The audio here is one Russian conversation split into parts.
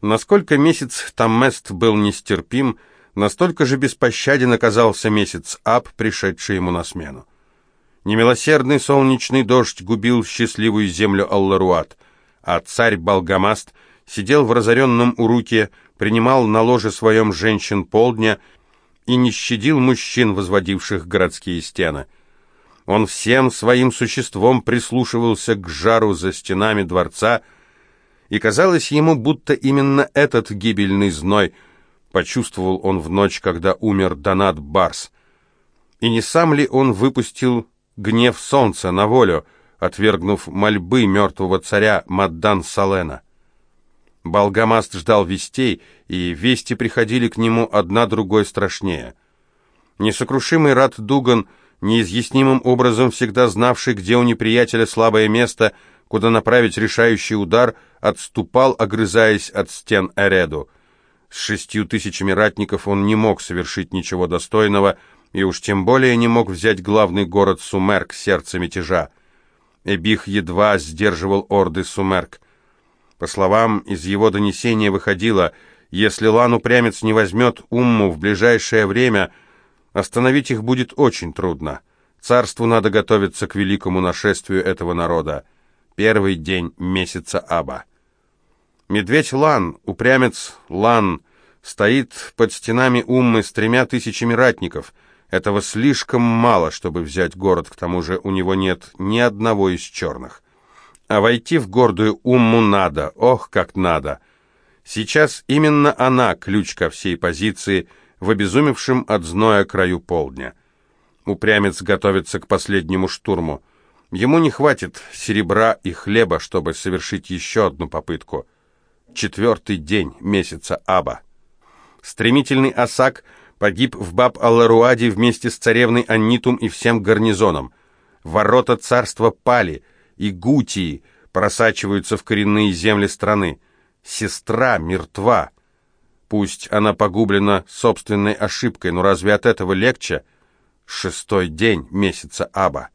Насколько месяц Таммест был нестерпим, настолько же беспощаден оказался месяц Аб, пришедший ему на смену. Немилосердный солнечный дождь губил счастливую землю Алларуат, а царь Балгамаст сидел в разоренном уруке, принимал на ложе своем женщин полдня и не щадил мужчин, возводивших городские стены. Он всем своим существом прислушивался к жару за стенами дворца, и казалось ему, будто именно этот гибельный зной почувствовал он в ночь, когда умер Донат Барс. И не сам ли он выпустил гнев солнца на волю, отвергнув мольбы мертвого царя Маддан Салена? Балгамаст ждал вестей, и вести приходили к нему одна другой страшнее. Несокрушимый Рад Дуган, неизъяснимым образом всегда знавший, где у неприятеля слабое место, куда направить решающий удар, отступал, огрызаясь от стен Эреду. С шестью тысячами ратников он не мог совершить ничего достойного, и уж тем более не мог взять главный город Сумерк, сердце мятежа. Эбих едва сдерживал орды Сумерк. По словам из его донесения выходило, если Лан-упрямец не возьмет Умму в ближайшее время, остановить их будет очень трудно. Царству надо готовиться к великому нашествию этого народа первый день месяца Аба. Медведь Лан, упрямец Лан, стоит под стенами Уммы с тремя тысячами ратников. Этого слишком мало, чтобы взять город, к тому же у него нет ни одного из черных. А войти в гордую Умму надо, ох, как надо. Сейчас именно она ключ ко всей позиции в обезумевшем от зноя краю полдня. Упрямец готовится к последнему штурму. Ему не хватит серебра и хлеба, чтобы совершить еще одну попытку. Четвертый день месяца Аба. Стремительный Асак погиб в Баб-Алларуаде вместе с царевной Аннитум и всем гарнизоном. Ворота царства пали, и Гутии просачиваются в коренные земли страны. Сестра мертва. Пусть она погублена собственной ошибкой, но разве от этого легче? Шестой день месяца Аба.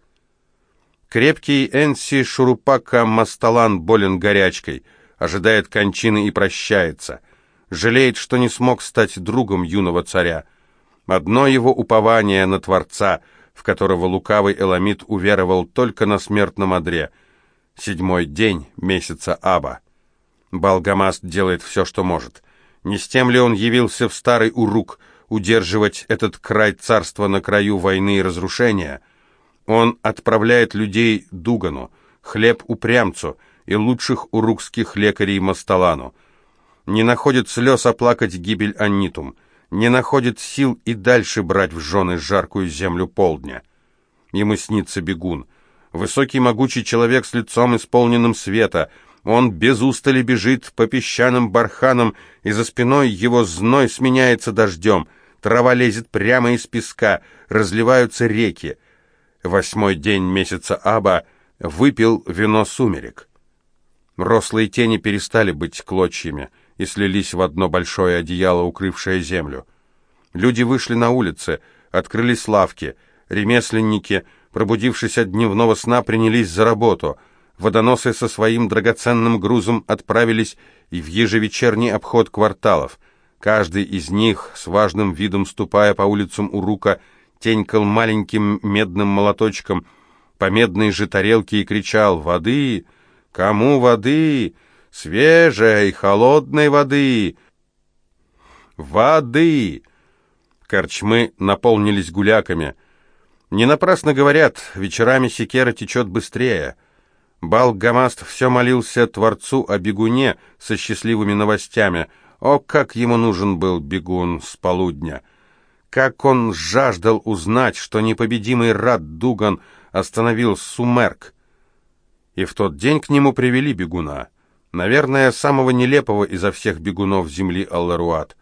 Крепкий Энси Шурупака Масталан болен горячкой, ожидает кончины и прощается. Жалеет, что не смог стать другом юного царя. Одно его упование на Творца, в которого лукавый Эламит уверовал только на смертном одре. Седьмой день месяца Аба. Балгамаст делает все, что может. Не с тем ли он явился в старый Урук, удерживать этот край царства на краю войны и разрушения — он отправляет людей Дугану, хлеб упрямцу и лучших урукских лекарей Масталану. Не находит слез оплакать гибель Аннитум, не находит сил и дальше брать в жены жаркую землю полдня. Ему снится бегун. Высокий могучий человек с лицом исполненным света. Он без устали бежит по песчаным барханам, и за спиной его зной сменяется дождем. Трава лезет прямо из песка, разливаются реки восьмой день месяца Аба, выпил вино сумерек. Рослые тени перестали быть клочьями и слились в одно большое одеяло, укрывшее землю. Люди вышли на улицы, открылись лавки, ремесленники, пробудившись от дневного сна, принялись за работу. Водоносы со своим драгоценным грузом отправились и в ежевечерний обход кварталов. Каждый из них, с важным видом ступая по улицам Урука, тенькал маленьким медным молоточком по медной же тарелке и кричал «Воды! Кому воды? Свежей, холодной воды! Воды!» Корчмы наполнились гуляками. Не напрасно говорят, вечерами секера течет быстрее. Балгамаст все молился Творцу о бегуне со счастливыми новостями. О, как ему нужен был бегун с полудня! Как он жаждал узнать, что непобедимый Рад Дуган остановил Сумерк. И в тот день к нему привели бегуна. Наверное, самого нелепого изо всех бегунов земли Алларуат.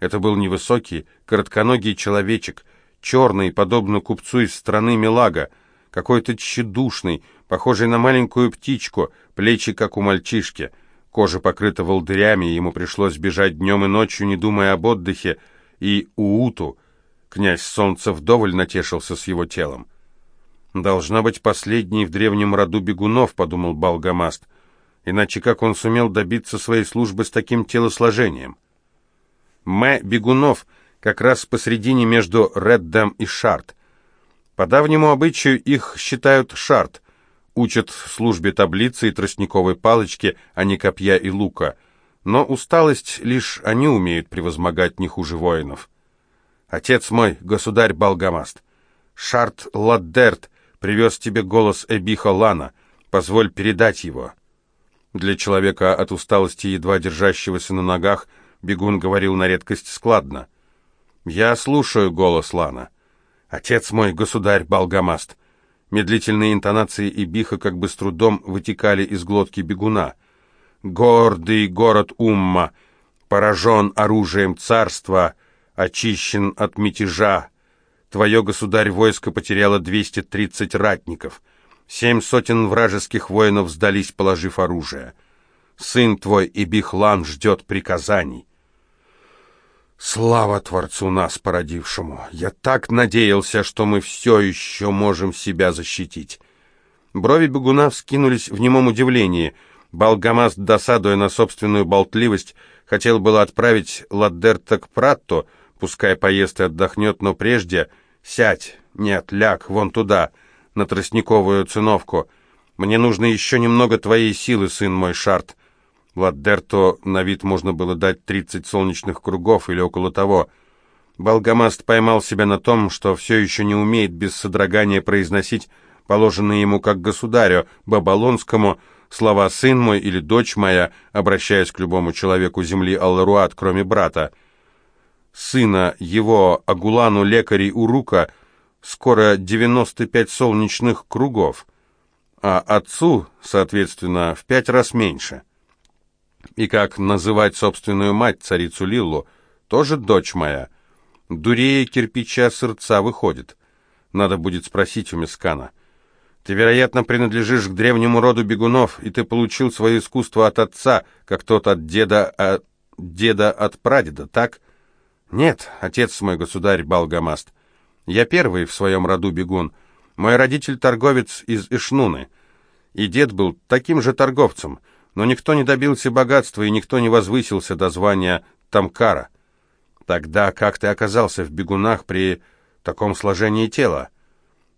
Это был невысокий, коротконогий человечек, черный, подобно купцу из страны Милага, какой-то тщедушный, похожий на маленькую птичку, плечи, как у мальчишки. Кожа покрыта волдырями, ему пришлось бежать днем и ночью, не думая об отдыхе, и Ууту — Князь Солнца вдоволь натешился с его телом. «Должна быть последний в древнем роду бегунов», — подумал Балгамаст. Иначе как он сумел добиться своей службы с таким телосложением? Мэ Бегунов как раз посредине между Реддом и Шарт. По давнему обычаю их считают Шарт, учат службе таблицы и тростниковой палочки, а не копья и лука. Но усталость лишь они умеют превозмогать не хуже воинов. Отец мой, государь Балгамаст, Шарт Ладдерт привез тебе голос Эбиха Лана, позволь передать его». Для человека от усталости, едва держащегося на ногах, бегун говорил на редкость складно. «Я слушаю голос Лана. Отец мой, государь Балгамаст». Медлительные интонации Ибиха как бы с трудом вытекали из глотки бегуна. «Гордый город Умма, поражен оружием царства, очищен от мятежа. Твое государь войско потеряло 230 ратников». Семь сотен вражеских воинов сдались, положив оружие. Сын твой Ибихлан ждет приказаний. Слава Творцу нас, породившему! Я так надеялся, что мы все еще можем себя защитить. Брови бегуна вскинулись в немом удивлении. Балгамас, досадуя на собственную болтливость, хотел было отправить Ладдерта к Пратто, пускай поест и отдохнет, но прежде «Сядь! Нет, ляг, вон туда!» на тростниковую циновку. Мне нужно еще немного твоей силы, сын мой Шарт. Ладдерто на вид можно было дать тридцать солнечных кругов или около того. Балгамаст поймал себя на том, что все еще не умеет без содрогания произносить положенные ему как государю, Бабалонскому, слова «сын мой» или «дочь моя», обращаясь к любому человеку земли Алларуат, кроме брата. Сына его, Агулану лекарей Урука, скоро 95 солнечных кругов, а отцу, соответственно, в пять раз меньше. И как называть собственную мать, царицу Лиллу, тоже дочь моя. Дурее кирпича сердца выходит. Надо будет спросить у Мискана. Ты, вероятно, принадлежишь к древнему роду бегунов, и ты получил свое искусство от отца, как тот от деда, от деда от прадеда, так? Нет, отец мой государь Балгамаст. Я первый в своем роду бегун. Мой родитель торговец из Ишнуны. И дед был таким же торговцем, но никто не добился богатства и никто не возвысился до звания Тамкара. Тогда как ты оказался в бегунах при таком сложении тела?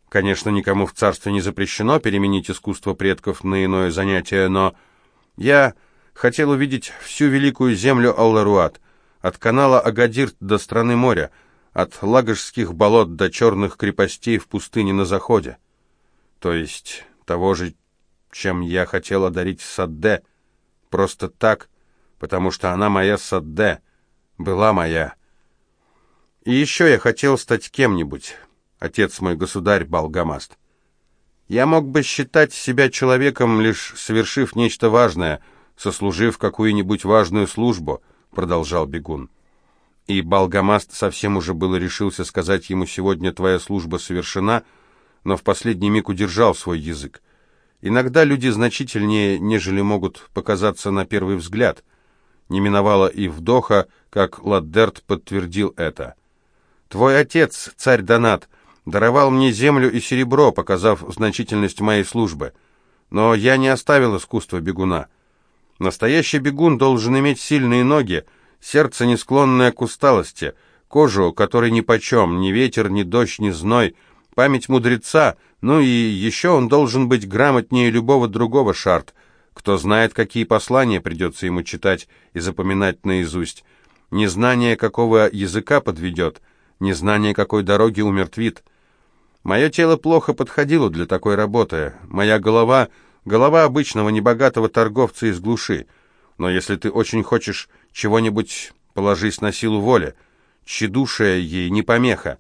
Конечно, никому в царстве не запрещено переменить искусство предков на иное занятие, но я хотел увидеть всю великую землю Алларуат, от канала Агадирт до страны моря, от лагожских болот до черных крепостей в пустыне на заходе. То есть того же, чем я хотел одарить Садде, просто так, потому что она моя Садде, была моя. И еще я хотел стать кем-нибудь, отец мой государь Балгамаст. Я мог бы считать себя человеком, лишь совершив нечто важное, сослужив какую-нибудь важную службу, продолжал Бегун и Балгамаст совсем уже было решился сказать ему «сегодня твоя служба совершена», но в последний миг удержал свой язык. Иногда люди значительнее, нежели могут показаться на первый взгляд. Не миновало и вдоха, как Ладдерт подтвердил это. «Твой отец, царь Донат, даровал мне землю и серебро, показав значительность моей службы. Но я не оставил искусство бегуна. Настоящий бегун должен иметь сильные ноги, сердце не склонное к усталости, кожу, которой нипочем, ни ветер, ни дождь, ни зной, память мудреца, ну и еще он должен быть грамотнее любого другого шарт, кто знает, какие послания придется ему читать и запоминать наизусть. Незнание какого языка подведет, незнание какой дороги умертвит. Мое тело плохо подходило для такой работы, моя голова — голова обычного небогатого торговца из глуши. Но если ты очень хочешь чего-нибудь положись на силу воли. Тщедушие ей не помеха.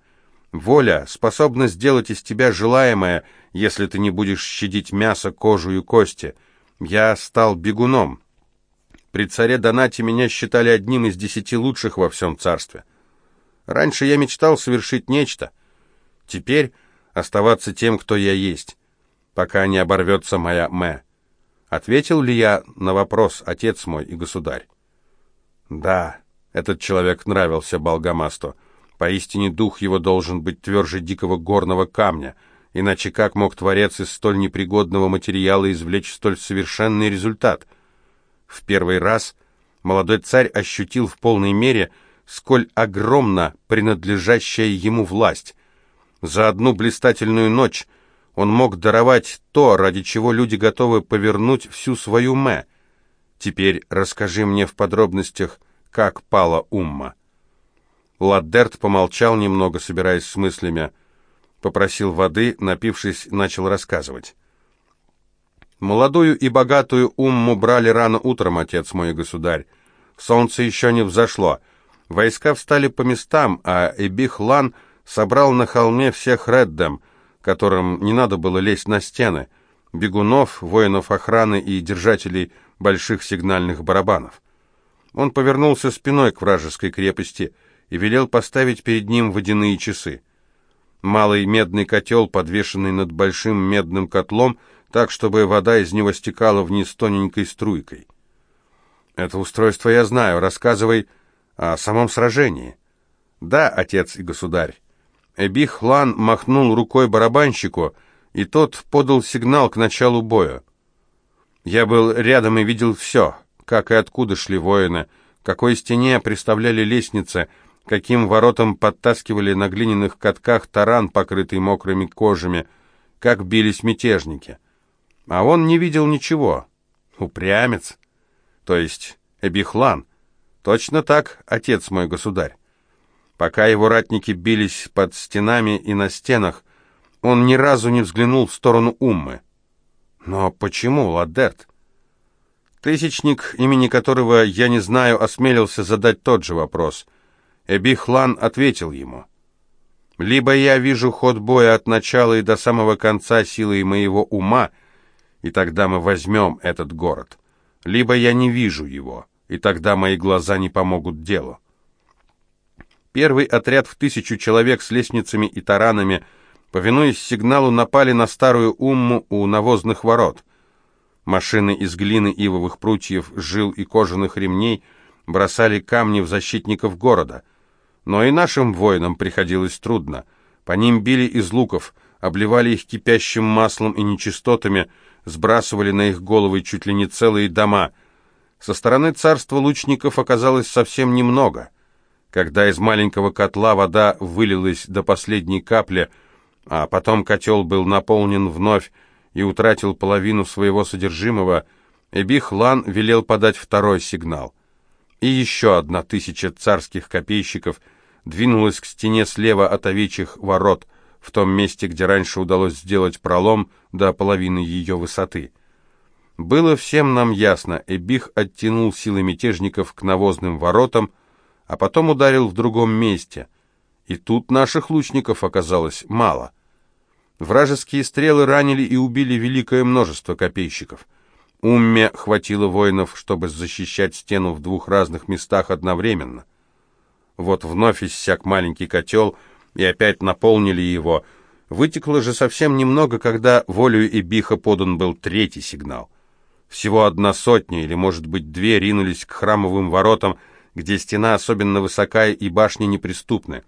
Воля способна сделать из тебя желаемое, если ты не будешь щадить мясо, кожу и кости. Я стал бегуном. При царе Донате меня считали одним из десяти лучших во всем царстве. Раньше я мечтал совершить нечто. Теперь оставаться тем, кто я есть, пока не оборвется моя мэ. Ответил ли я на вопрос, отец мой и государь? Да, этот человек нравился Балгамасту. Поистине дух его должен быть тверже дикого горного камня, иначе как мог творец из столь непригодного материала извлечь столь совершенный результат — В первый раз молодой царь ощутил в полной мере, сколь огромна принадлежащая ему власть. За одну блистательную ночь он мог даровать то, ради чего люди готовы повернуть всю свою мэ. Теперь расскажи мне в подробностях, как пала Умма. Ладдерт помолчал немного, собираясь с мыслями. Попросил воды, напившись, начал рассказывать. «Молодую и богатую Умму брали рано утром, отец мой государь. Солнце еще не взошло. Войска встали по местам, а Эбих-Лан собрал на холме всех Реддем, которым не надо было лезть на стены, бегунов, воинов охраны и держателей больших сигнальных барабанов. Он повернулся спиной к вражеской крепости и велел поставить перед ним водяные часы. Малый медный котел, подвешенный над большим медным котлом, так, чтобы вода из него стекала вниз тоненькой струйкой. «Это устройство я знаю. Рассказывай о самом сражении». «Да, отец и государь». Эбих-Лан махнул рукой барабанщику, и тот подал сигнал к началу боя. Я был рядом и видел все, как и откуда шли воины, какой стене приставляли лестницы, каким воротам подтаскивали на глиняных катках таран, покрытый мокрыми кожами, как бились мятежники. А он не видел ничего. Упрямец. То есть Эбихлан. Точно так, отец мой государь. Пока его ратники бились под стенами и на стенах, он ни разу не взглянул в сторону Уммы. Но почему, Ладерт? Тысячник, имени которого я не знаю, осмелился задать тот же вопрос. Эбихлан ответил ему. «Либо я вижу ход боя от начала и до самого конца силой моего ума, и тогда мы возьмем этот город. Либо я не вижу его, и тогда мои глаза не помогут делу. Первый отряд в тысячу человек с лестницами и таранами, повинуясь сигналу, напали на старую умму у навозных ворот. Машины из глины, ивовых прутьев, жил и кожаных ремней бросали камни в защитников города. Но и нашим воинам приходилось трудно. По ним били из луков, обливали их кипящим маслом и нечистотами, сбрасывали на их головы чуть ли не целые дома. Со стороны царства лучников оказалось совсем немного — когда из маленького котла вода вылилась до последней капли, а потом котел был наполнен вновь и утратил половину своего содержимого, Эбих-Лан велел подать второй сигнал. И еще одна тысяча царских копейщиков двинулась к стене слева от овечьих ворот, в том месте, где раньше удалось сделать пролом до половины ее высоты. Было всем нам ясно, Эбих оттянул силы мятежников к навозным воротам, а потом ударил в другом месте. И тут наших лучников оказалось мало. Вражеские стрелы ранили и убили великое множество копейщиков. Умме хватило воинов, чтобы защищать стену в двух разных местах одновременно. Вот вновь иссяк маленький котел, и опять наполнили его. Вытекло же совсем немного, когда волею Эбиха подан был третий сигнал. Всего одна сотня, или, может быть, две, ринулись к храмовым воротам, где стена особенно высокая и башни неприступны.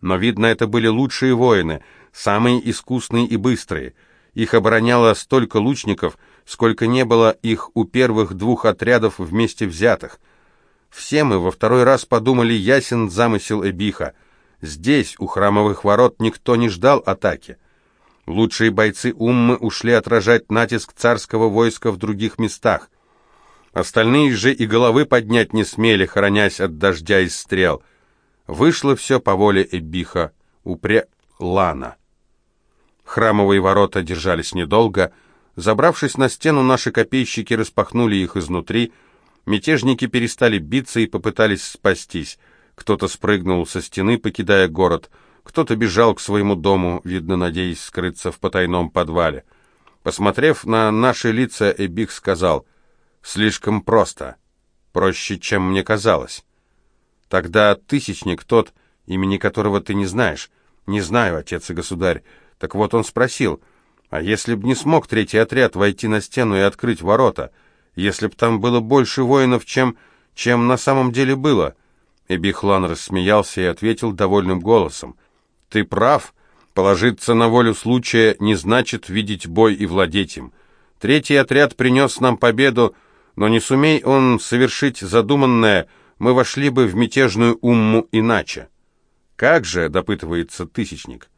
Но, видно, это были лучшие воины, самые искусные и быстрые. Их обороняло столько лучников, сколько не было их у первых двух отрядов вместе взятых. Все мы во второй раз подумали, ясен замысел Эбиха. Здесь, у храмовых ворот, никто не ждал атаки. Лучшие бойцы Уммы ушли отражать натиск царского войска в других местах. Остальные же и головы поднять не смели, хоронясь от дождя из стрел. Вышло все по воле Эбиха, упре Лана. Храмовые ворота держались недолго. Забравшись на стену, наши копейщики распахнули их изнутри. Мятежники перестали биться и попытались спастись. Кто-то спрыгнул со стены, покидая город. Кто-то бежал к своему дому, видно, надеясь скрыться в потайном подвале. Посмотрев на наши лица, Эбих сказал — Слишком просто. Проще, чем мне казалось. Тогда тысячник тот, имени которого ты не знаешь. Не знаю, отец и государь. Так вот он спросил, а если б не смог третий отряд войти на стену и открыть ворота? Если б там было больше воинов, чем, чем на самом деле было? Эбихлан рассмеялся и ответил довольным голосом. Ты прав. Положиться на волю случая не значит видеть бой и владеть им. Третий отряд принес нам победу, Но не сумей он совершить задуманное, мы вошли бы в мятежную умму иначе. Как же, допытывается Тысячник,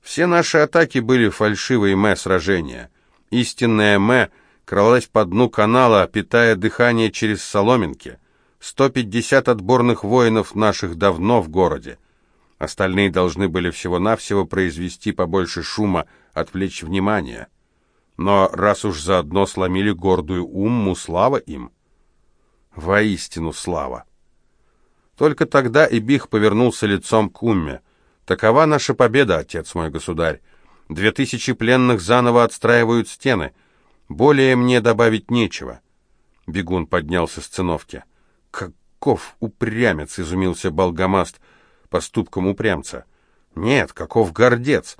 все наши атаки были фальшивые мэ-сражения. Истинная мэ кралась по дну канала, питая дыхание через соломинки. 150 отборных воинов наших давно в городе. Остальные должны были всего-навсего произвести побольше шума, отвлечь внимание. Но раз уж заодно сломили гордую умму, слава им. Воистину слава. Только тогда Ибих повернулся лицом к умме. «Такова наша победа, отец мой государь. Две тысячи пленных заново отстраивают стены. Более мне добавить нечего». Бегун поднялся с циновки. «Каков упрямец!» — изумился Болгамаст поступком упрямца. «Нет, каков гордец!»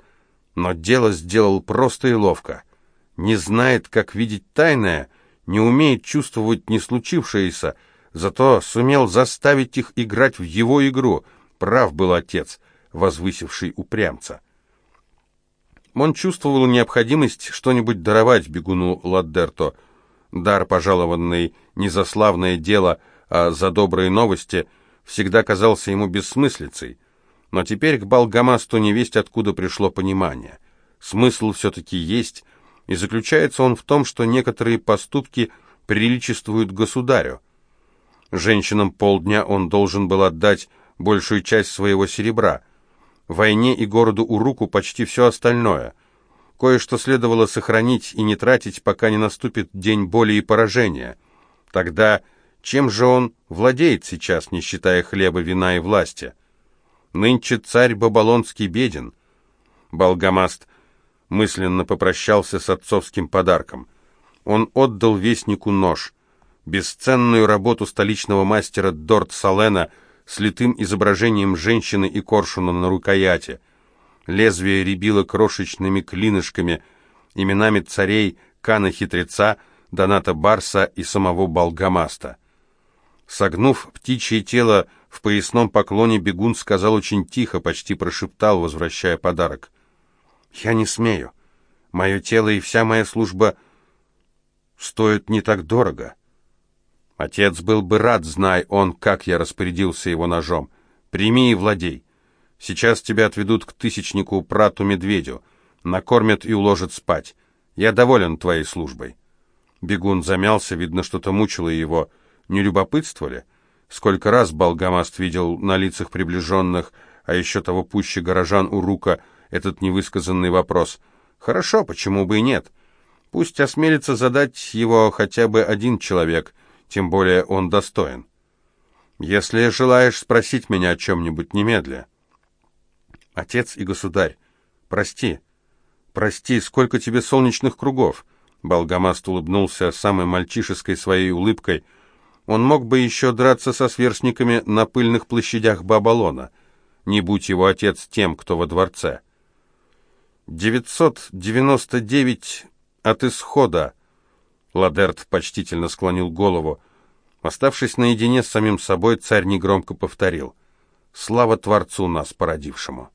Но дело сделал просто и ловко. Не знает, как видеть тайное, не умеет чувствовать не случившееся, зато сумел заставить их играть в его игру. Прав был отец, возвысивший упрямца. Он чувствовал необходимость что-нибудь даровать бегуну Ладдерто. Дар, пожалованный не за славное дело, а за добрые новости, всегда казался ему бессмыслицей. Но теперь к Балгамасту невесть откуда пришло понимание. Смысл все-таки есть, и заключается он в том, что некоторые поступки приличествуют государю. Женщинам полдня он должен был отдать большую часть своего серебра. Войне и городу Уруку почти все остальное. Кое-что следовало сохранить и не тратить, пока не наступит день боли и поражения. Тогда чем же он владеет сейчас, не считая хлеба, вина и власти? Нынче царь Бабалонский беден. Болгамаст мысленно попрощался с отцовским подарком. Он отдал вестнику нож, бесценную работу столичного мастера Дорт Салена с литым изображением женщины и коршуна на рукояти. Лезвие рябило крошечными клинышками, именами царей Кана-хитреца, Доната Барса и самого Болгамаста. Согнув птичье тело в поясном поклоне, бегун сказал очень тихо, почти прошептал, возвращая подарок. «Я не смею. Мое тело и вся моя служба стоят не так дорого». Отец был бы рад, знай он, как я распорядился его ножом. Прими и владей. Сейчас тебя отведут к тысячнику Прату-медведю, накормят и уложат спать. Я доволен твоей службой. Бегун замялся, видно, что-то мучило его, — не любопытствовали? Сколько раз Болгамаст видел на лицах приближенных, а еще того пуще горожан у Рука, этот невысказанный вопрос. Хорошо, почему бы и нет? Пусть осмелится задать его хотя бы один человек, тем более он достоин. Если желаешь спросить меня о чем-нибудь немедля. Отец и государь, прости, прости, сколько тебе солнечных кругов? Болгамаст улыбнулся самой мальчишеской своей улыбкой — он мог бы еще драться со сверстниками на пыльных площадях Бабалона, не будь его отец тем, кто во дворце. 999 от исхода. Ладерт почтительно склонил голову. Оставшись наедине с самим собой, царь негромко повторил. «Слава Творцу нас породившему!»